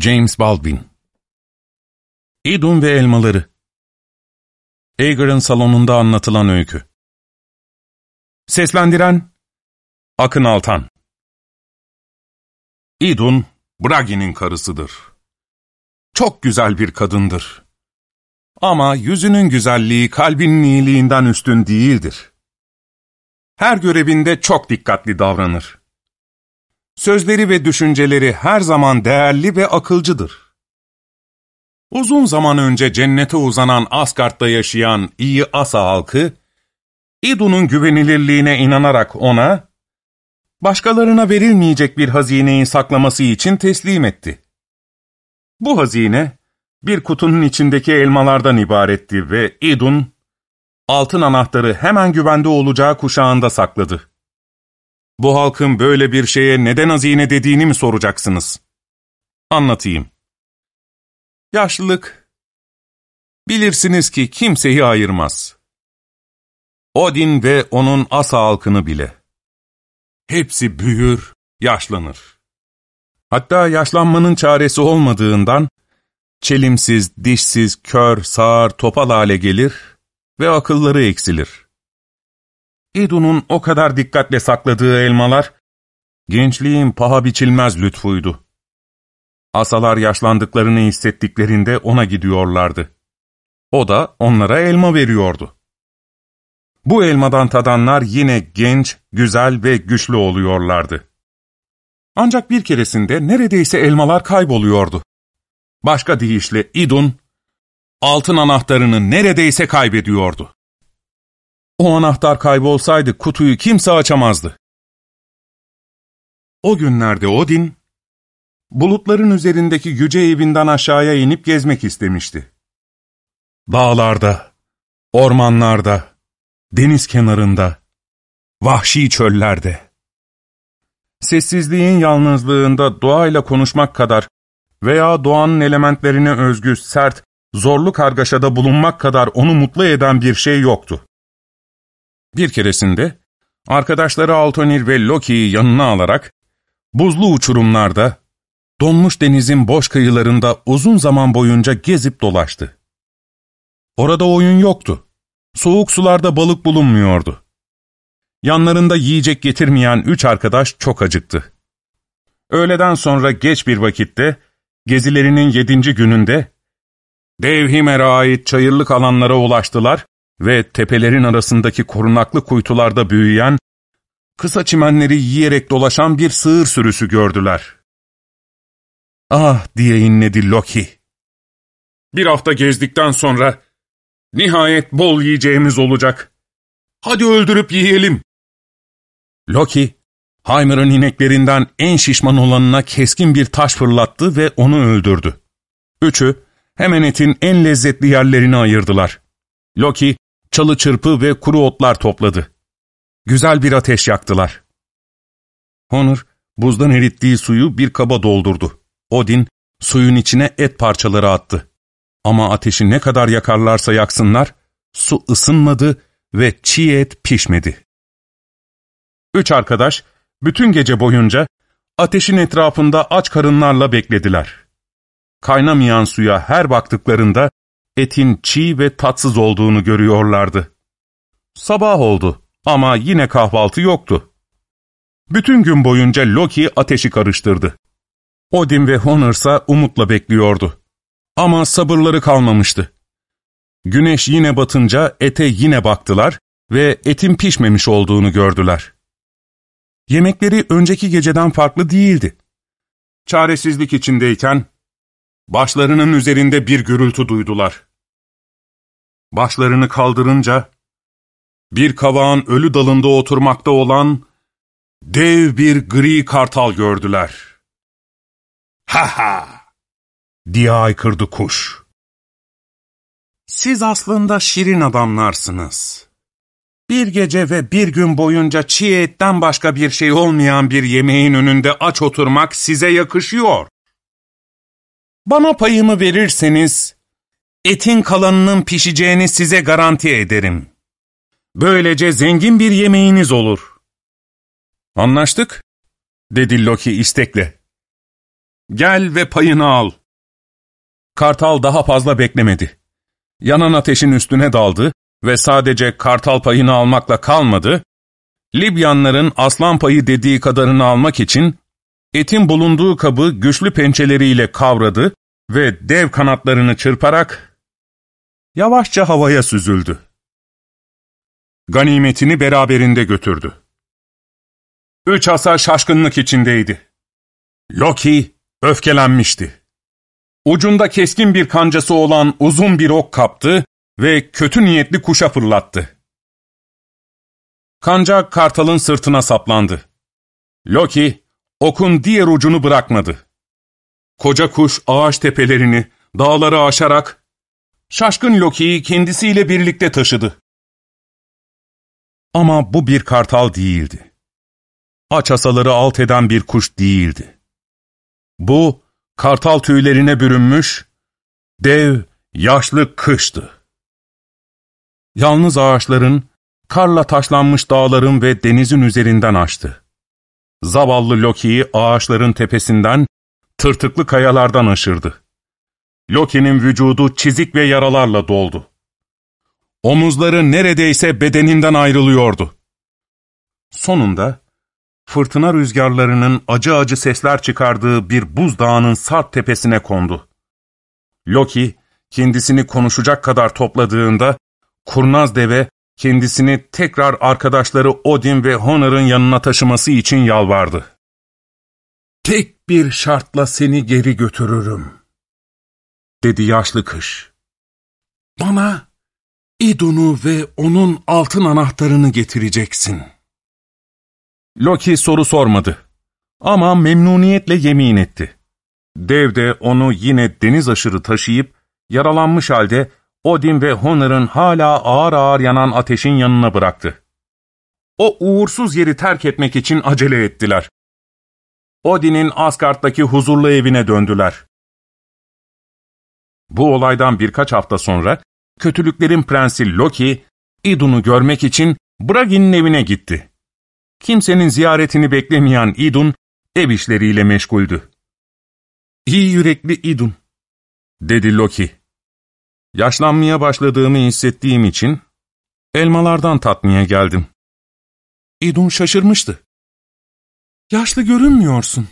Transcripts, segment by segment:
James Baldwin İdun ve Elmaları Ager'ın salonunda anlatılan öykü Seslendiren Akın Altan İdun, Bragi'nin karısıdır. Çok güzel bir kadındır. Ama yüzünün güzelliği kalbinin iyiliğinden üstün değildir. Her görevinde çok dikkatli davranır. Sözleri ve düşünceleri her zaman değerli ve akılcıdır. Uzun zaman önce cennete uzanan Asgard'da yaşayan iyi Asa halkı, İdu'nun güvenilirliğine inanarak ona, başkalarına verilmeyecek bir hazineyi saklaması için teslim etti. Bu hazine, bir kutunun içindeki elmalardan ibaretti ve İdun, altın anahtarı hemen güvende olacağı kuşağında sakladı. Bu halkın böyle bir şeye neden hazine dediğini mi soracaksınız? Anlatayım. Yaşlılık, bilirsiniz ki kimseyi ayırmaz. Odin ve onun asa halkını bile. Hepsi büyür, yaşlanır. Hatta yaşlanmanın çaresi olmadığından, çelimsiz, dişsiz, kör, sağır, topal hale gelir ve akılları eksilir. İdu'nun o kadar dikkatle sakladığı elmalar, gençliğin paha biçilmez lütfuydu. Asalar yaşlandıklarını hissettiklerinde ona gidiyorlardı. O da onlara elma veriyordu. Bu elmadan tadanlar yine genç, güzel ve güçlü oluyorlardı. Ancak bir keresinde neredeyse elmalar kayboluyordu. Başka deyişle İdun, altın anahtarını neredeyse kaybediyordu. O anahtar kaybolsaydı kutuyu kimse açamazdı. O günlerde Odin, bulutların üzerindeki yüce evinden aşağıya inip gezmek istemişti. Dağlarda, ormanlarda, deniz kenarında, vahşi çöllerde. Sessizliğin yalnızlığında doğayla konuşmak kadar veya doğanın elementlerine özgü sert, zorlu kargaşada bulunmak kadar onu mutlu eden bir şey yoktu. Bir keresinde, arkadaşları Altonir ve Loki'yi yanına alarak, buzlu uçurumlarda, donmuş denizin boş kıyılarında uzun zaman boyunca gezip dolaştı. Orada oyun yoktu. Soğuk sularda balık bulunmuyordu. Yanlarında yiyecek getirmeyen üç arkadaş çok acıktı. Öğleden sonra geç bir vakitte, gezilerinin yedinci gününde, Devhimer'e ait çayırlık alanlara ulaştılar ve tepelerin arasındaki korunaklı kuytularda büyüyen, kısa çimenleri yiyerek dolaşan bir sığır sürüsü gördüler. Ah diye inledi Loki. Bir hafta gezdikten sonra nihayet bol yiyeceğimiz olacak. Hadi öldürüp yiyelim. Loki, Heimer'ın ineklerinden en şişman olanına keskin bir taş fırlattı ve onu öldürdü. Üçü, hemen etin en lezzetli yerlerini ayırdılar. Loki, çalı çırpı ve kuru otlar topladı. Güzel bir ateş yaktılar. Honor, buzdan erittiği suyu bir kaba doldurdu. Odin, suyun içine et parçaları attı. Ama ateşi ne kadar yakarlarsa yaksınlar, su ısınmadı ve çiğ et pişmedi. Üç arkadaş, bütün gece boyunca ateşin etrafında aç karınlarla beklediler. Kaynamayan suya her baktıklarında etin çiğ ve tatsız olduğunu görüyorlardı. Sabah oldu ama yine kahvaltı yoktu. Bütün gün boyunca Loki ateşi karıştırdı. Odin ve Honor ise umutla bekliyordu. Ama sabırları kalmamıştı. Güneş yine batınca ete yine baktılar ve etin pişmemiş olduğunu gördüler. Yemekleri önceki geceden farklı değildi. Çaresizlik içindeyken başlarının üzerinde bir gürültü duydular. Başlarını kaldırınca, bir kavağın ölü dalında oturmakta olan dev bir gri kartal gördüler. Ha ha! diye aykırdı kuş. Siz aslında şirin adamlarsınız. Bir gece ve bir gün boyunca çiğ etten başka bir şey olmayan bir yemeğin önünde aç oturmak size yakışıyor. Bana payımı verirseniz, etin kalanının pişeceğini size garanti ederim. Böylece zengin bir yemeğiniz olur. Anlaştık, dedi Loki istekle. Gel ve payını al. Kartal daha fazla beklemedi. Yanan ateşin üstüne daldı ve sadece kartal payını almakla kalmadı, Libyanların aslan payı dediği kadarını almak için etin bulunduğu kabı güçlü pençeleriyle kavradı ve dev kanatlarını çırparak yavaşça havaya süzüldü. Ganimetini beraberinde götürdü. Üç asa şaşkınlık içindeydi. Loki öfkelenmişti. Ucunda keskin bir kancası olan uzun bir ok kaptı ve kötü niyetli kuşa fırlattı. Kanca kartalın sırtına saplandı. Loki, okun diğer ucunu bırakmadı. Koca kuş ağaç tepelerini, dağları aşarak, şaşkın Loki'yi kendisiyle birlikte taşıdı. Ama bu bir kartal değildi. Aç asaları alt eden bir kuş değildi. Bu, kartal tüylerine bürünmüş, dev, yaşlı kıştı. Yalnız ağaçların, karla taşlanmış dağların ve denizin üzerinden açtı. Zavallı Loki'yi ağaçların tepesinden, tırtıklı kayalardan aşırdı. Loki'nin vücudu çizik ve yaralarla doldu. Omuzları neredeyse bedeninden ayrılıyordu. Sonunda, fırtına rüzgarlarının acı acı sesler çıkardığı bir buzdağının sarp tepesine kondu. Loki, kendisini konuşacak kadar topladığında, kurnaz deve kendisini tekrar arkadaşları Odin ve Honor'ın yanına taşıması için yalvardı. ''Tek bir şartla seni geri götürürüm.'' Dedi yaşlı kış. ''Bana İdun'u ve onun altın anahtarını getireceksin.'' Loki soru sormadı ama memnuniyetle yemin etti. Dev de onu yine deniz aşırı taşıyıp yaralanmış halde Odin ve Honor'ın hala ağır ağır yanan ateşin yanına bıraktı. O uğursuz yeri terk etmek için acele ettiler. Odin'in Asgard'daki huzurlu evine döndüler. Bu olaydan birkaç hafta sonra, kötülüklerin prensi Loki, Idun'u görmek için Bragi'nin evine gitti. Kimsenin ziyaretini beklemeyen Idun, ev işleriyle meşguldü. ''İyi yürekli Idun'' dedi Loki. Yaşlanmaya başladığımı hissettiğim için elmalardan tatmaya geldim. İdun şaşırmıştı. ''Yaşlı görünmüyorsun.''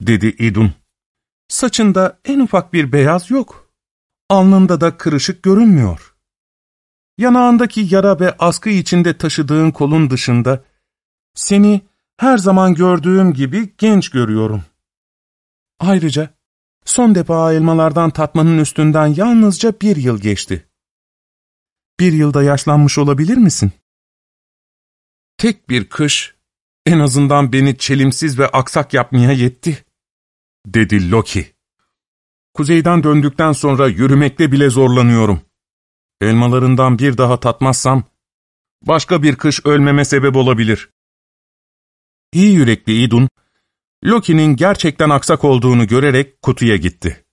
dedi İdun. ''Saçında en ufak bir beyaz yok. Alnında da kırışık görünmüyor. Yanağındaki yara ve askı içinde taşıdığın kolun dışında seni her zaman gördüğüm gibi genç görüyorum. Ayrıca Son defa elmalardan tatmanın üstünden yalnızca bir yıl geçti. Bir yılda yaşlanmış olabilir misin? Tek bir kış, en azından beni çelimsiz ve aksak yapmaya yetti, dedi Loki. Kuzeyden döndükten sonra yürümekte bile zorlanıyorum. Elmalarından bir daha tatmazsam, başka bir kış ölmeme sebep olabilir. İyi yürekli İdun, Loki'nin gerçekten aksak olduğunu görerek kutuya gitti.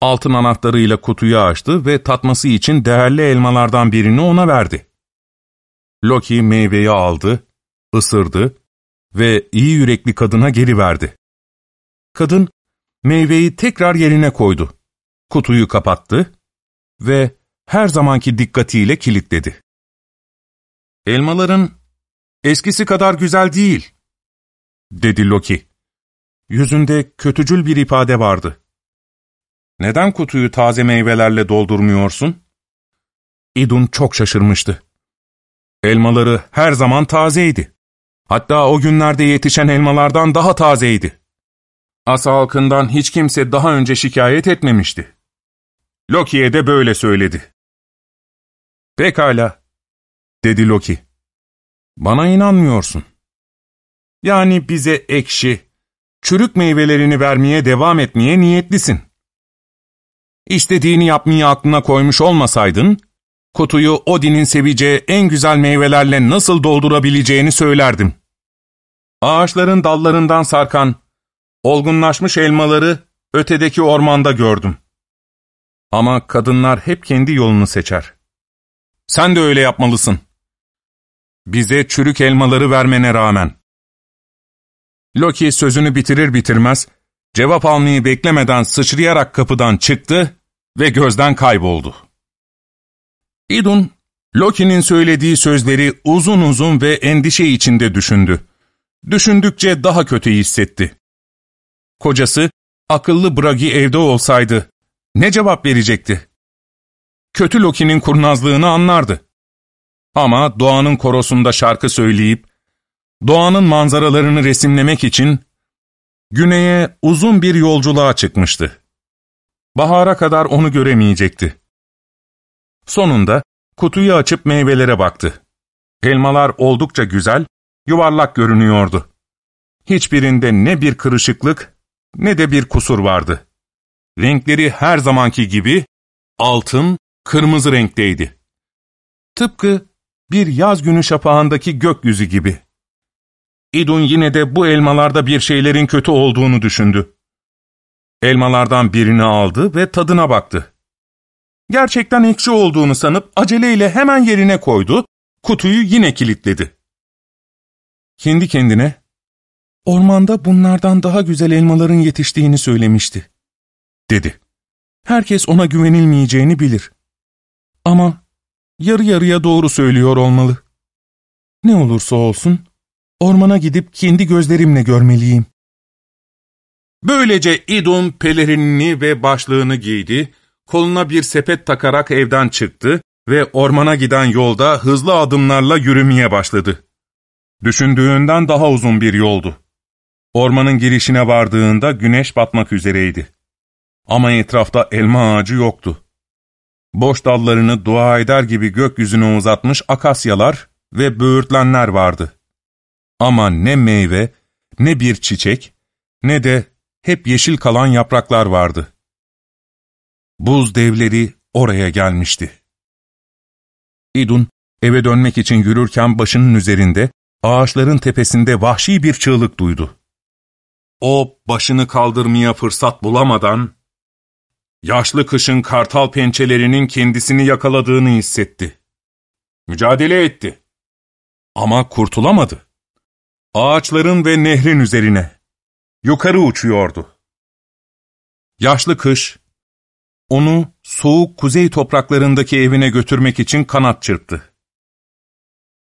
Altın anahtarıyla kutuyu açtı ve tatması için değerli elmalardan birini ona verdi. Loki meyveyi aldı, ısırdı ve iyi yürekli kadına geri verdi. Kadın meyveyi tekrar yerine koydu. Kutuyu kapattı ve her zamanki dikkatiyle kilitledi. Elmaların eskisi kadar güzel değil dedi Loki. Yüzünde kötücül bir ifade vardı. Neden kutuyu taze meyvelerle doldurmuyorsun? İdun çok şaşırmıştı. Elmaları her zaman tazeydi. Hatta o günlerde yetişen elmalardan daha tazeydi. Asa halkından hiç kimse daha önce şikayet etmemişti. Loki'ye de böyle söyledi. Pekala, dedi Loki. Bana inanmıyorsun. Yani bize ekşi, çürük meyvelerini vermeye devam etmeye niyetlisin. İstediğini yapmayı aklına koymuş olmasaydın, kutuyu Odin'in seveceği en güzel meyvelerle nasıl doldurabileceğini söylerdim. Ağaçların dallarından sarkan, olgunlaşmış elmaları ötedeki ormanda gördüm. Ama kadınlar hep kendi yolunu seçer. Sen de öyle yapmalısın. Bize çürük elmaları vermene rağmen. Loki sözünü bitirir bitirmez, Cevap almayı beklemeden sıçrayarak kapıdan çıktı ve gözden kayboldu. Idun, Loki'nin söylediği sözleri uzun uzun ve endişe içinde düşündü. Düşündükçe daha kötü hissetti. Kocası, akıllı Bragi evde olsaydı ne cevap verecekti? Kötü Loki'nin kurnazlığını anlardı. Ama doğanın korosunda şarkı söyleyip, doğanın manzaralarını resimlemek için güneye uzun bir yolculuğa çıkmıştı. Bahara kadar onu göremeyecekti. Sonunda kutuyu açıp meyvelere baktı. Elmalar oldukça güzel, yuvarlak görünüyordu. Hiçbirinde ne bir kırışıklık ne de bir kusur vardı. Renkleri her zamanki gibi altın, kırmızı renkteydi. Tıpkı bir yaz günü şapağındaki gökyüzü gibi. İdun yine de bu elmalarda bir şeylerin kötü olduğunu düşündü. Elmalardan birini aldı ve tadına baktı. Gerçekten ekşi olduğunu sanıp aceleyle hemen yerine koydu, kutuyu yine kilitledi. Kendi kendine, ormanda bunlardan daha güzel elmaların yetiştiğini söylemişti, dedi. Herkes ona güvenilmeyeceğini bilir. Ama yarı yarıya doğru söylüyor olmalı. Ne olursa olsun, ormana gidip kendi gözlerimle görmeliyim. Böylece İdun pelerinini ve başlığını giydi, koluna bir sepet takarak evden çıktı ve ormana giden yolda hızlı adımlarla yürümeye başladı. Düşündüğünden daha uzun bir yoldu. Ormanın girişine vardığında güneş batmak üzereydi. Ama etrafta elma ağacı yoktu. Boş dallarını dua eder gibi gökyüzüne uzatmış akasyalar ve böğürtlenler vardı. Ama ne meyve, ne bir çiçek, ne de hep yeşil kalan yapraklar vardı. Buz devleri oraya gelmişti. İdun, eve dönmek için yürürken başının üzerinde, ağaçların tepesinde vahşi bir çığlık duydu. O, başını kaldırmaya fırsat bulamadan, yaşlı kışın kartal pençelerinin kendisini yakaladığını hissetti. Mücadele etti. Ama kurtulamadı. Ağaçların ve nehrin üzerine, yukarı uçuyordu. Yaşlı kış, onu soğuk kuzey topraklarındaki evine götürmek için kanat çırptı.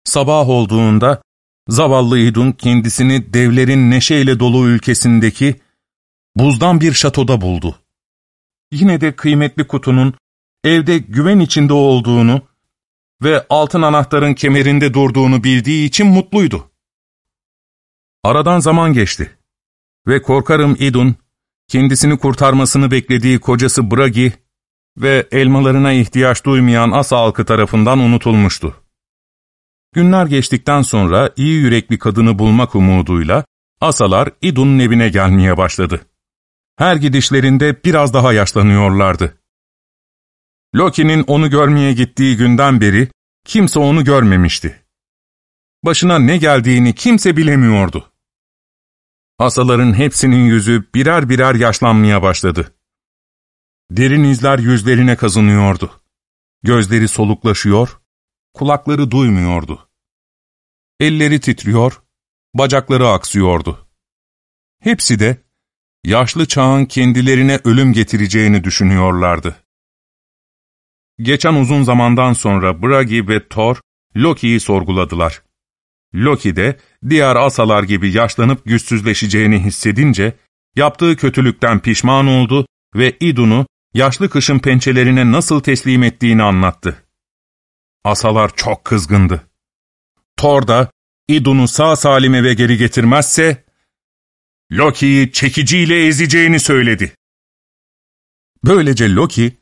Sabah olduğunda zavallı İdun kendisini devlerin neşeyle dolu ülkesindeki buzdan bir şatoda buldu. Yine de kıymetli kutunun evde güven içinde olduğunu ve altın anahtarın kemerinde durduğunu bildiği için mutluydu. Aradan zaman geçti ve korkarım İdun kendisini kurtarmasını beklediği kocası Bragi ve elmalarına ihtiyaç duymayan Asa halkı tarafından unutulmuştu. Günler geçtikten sonra iyi yürekli kadını bulmak umuduyla Asalar İdun'un evine gelmeye başladı. Her gidişlerinde biraz daha yaşlanıyorlardı. Loki'nin onu görmeye gittiği günden beri kimse onu görmemişti. Başına ne geldiğini kimse bilemiyordu. Asaların hepsinin yüzü birer birer yaşlanmaya başladı. Derin izler yüzlerine kazınıyordu. Gözleri soluklaşıyor, kulakları duymuyordu. Elleri titriyor, bacakları aksıyordu. Hepsi de yaşlı çağın kendilerine ölüm getireceğini düşünüyorlardı. Geçen uzun zamandan sonra Bragi ve Thor, Loki'yi sorguladılar. Loki de diğer asalar gibi yaşlanıp güçsüzleşeceğini hissedince, yaptığı kötülükten pişman oldu ve Idun'u yaşlı kışın pençelerine nasıl teslim ettiğini anlattı. Asalar çok kızgındı. Thor da Idun'u sağ salim eve geri getirmezse, Loki'yi çekiciyle ezeceğini söyledi. Böylece Loki,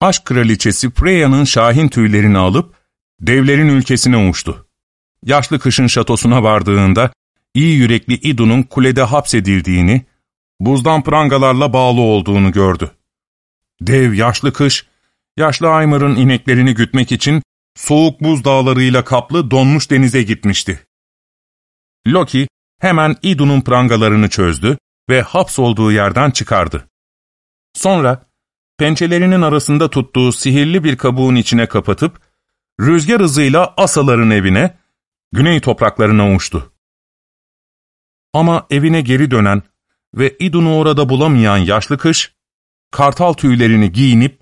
aşk kraliçesi Freya'nın şahin tüylerini alıp devlerin ülkesine uçtu. Yaşlı kışın şatosuna vardığında iyi yürekli İdu'nun kulede hapsedildiğini, buzdan prangalarla bağlı olduğunu gördü. Dev yaşlı kış, yaşlı Aymar'ın ineklerini gütmek için soğuk buz dağlarıyla kaplı donmuş denize gitmişti. Loki hemen İdu'nun prangalarını çözdü ve hapsolduğu yerden çıkardı. Sonra pençelerinin arasında tuttuğu sihirli bir kabuğun içine kapatıp, rüzgar hızıyla asaların evine, güney topraklarına uçtu. Ama evine geri dönen, ve İdun'u orada bulamayan yaşlı kış, kartal tüylerini giyinip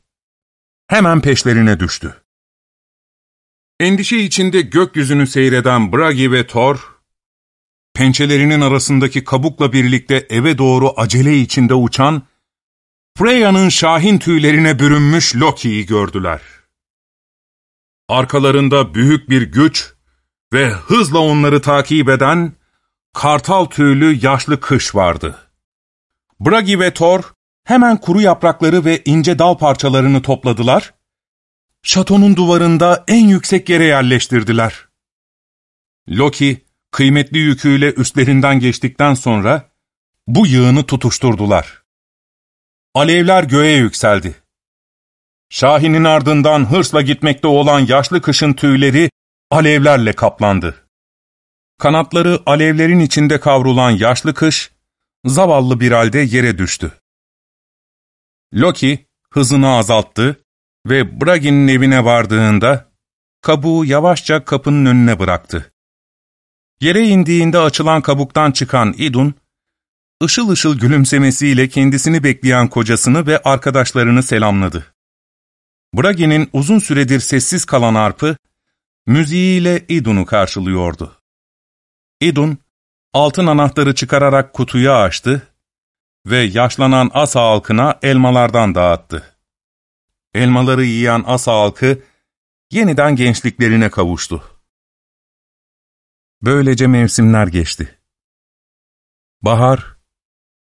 hemen peşlerine düştü. Endişe içinde gökyüzünü seyreden Bragi ve Thor, pençelerinin arasındaki kabukla birlikte eve doğru acele içinde uçan, Freya'nın şahin tüylerine bürünmüş Loki'yi gördüler. Arkalarında büyük bir güç ve hızla onları takip eden kartal tüylü yaşlı kış vardı. Bragi ve Thor hemen kuru yaprakları ve ince dal parçalarını topladılar, şatonun duvarında en yüksek yere yerleştirdiler. Loki, kıymetli yüküyle üstlerinden geçtikten sonra bu yığını tutuşturdular. Alevler göğe yükseldi. Şahin'in ardından hırsla gitmekte olan yaşlı kışın tüyleri alevlerle kaplandı. Kanatları alevlerin içinde kavrulan yaşlı kış, zavallı bir halde yere düştü. Loki hızını azalttı ve Bragi'nin evine vardığında kabuğu yavaşça kapının önüne bıraktı. Yere indiğinde açılan kabuktan çıkan Idun, ışıl ışıl gülümsemesiyle kendisini bekleyen kocasını ve arkadaşlarını selamladı. Bragi'nin uzun süredir sessiz kalan arpı, müziğiyle Idun'u karşılıyordu. Idun, altın anahtarı çıkararak kutuyu açtı ve yaşlanan Asa halkına elmalardan dağıttı. Elmaları yiyen Asa halkı yeniden gençliklerine kavuştu. Böylece mevsimler geçti. Bahar,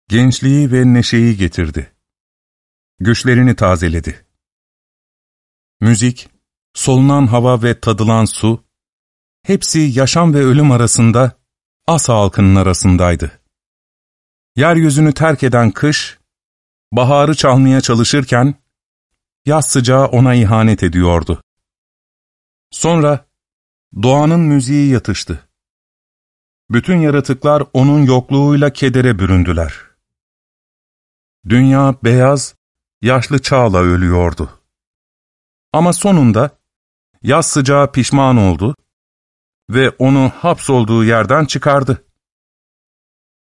gençliği ve neşeyi getirdi. Güçlerini tazeledi. Müzik, solunan hava ve tadılan su, hepsi yaşam ve ölüm arasında, Asa halkının arasındaydı. Yeryüzünü terk eden kış, baharı çalmaya çalışırken, yaz sıcağı ona ihanet ediyordu. Sonra, doğanın müziği yatıştı. Bütün yaratıklar onun yokluğuyla kedere büründüler. Dünya beyaz, yaşlı çağla ölüyordu. Ama sonunda, yaz sıcağı pişman oldu ve onu hapsolduğu yerden çıkardı.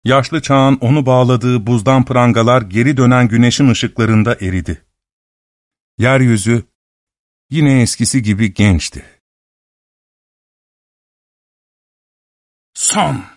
Yaşlı çağın onu bağladığı buzdan prangalar geri dönen güneşin ışıklarında eridi. Yeryüzü yine eskisi gibi gençti. Son